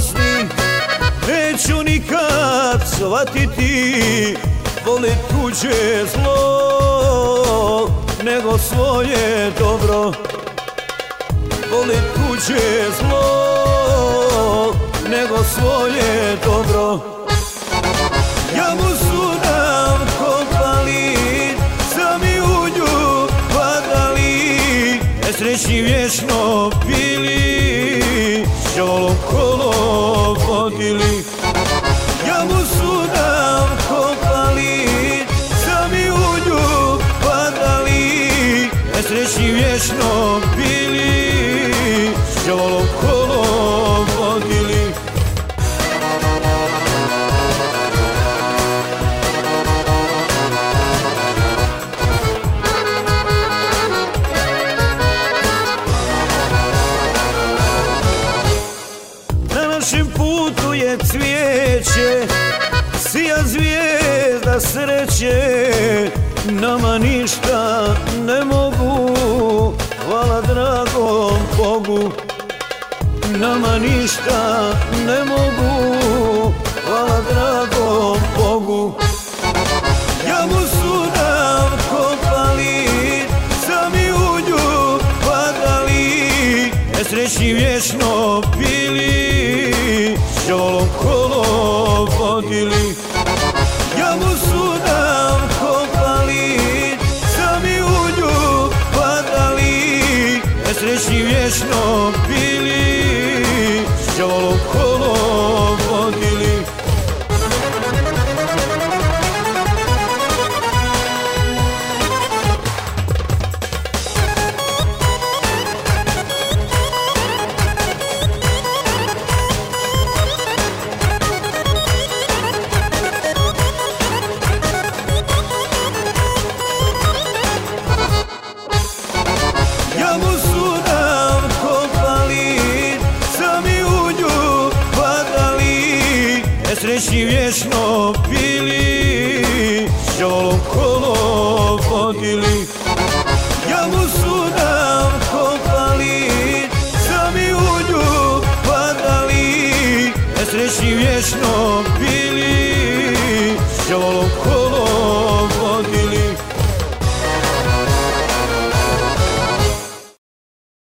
pakosni Neću nikad shvatiti Voli tuđe zlo Nego svoje dobro. Voli tuđe zlo Nego svoje dobro. Ja mu sudam kopali Sami u nju padali Nesrećni vječno bili Nesrećni vječno bili Šolo kolo vodili. Na našem putu je cvijeće Sija zvijezda sreće Nama ništa ne mogu Bogu Nama ništa ne mogu. Hvala dragom Bogu. Ja mu sudam kopali Sami u nju padali. Nesrećni vječno bili Šolo kolo vodili Nesrećni vječno bili Šolo kolo Nesrećni vječno bili Šolo kolo vodili Ja mu sudam kopali Sami u nju padali. Nesrećni vječno bili Šolo kolo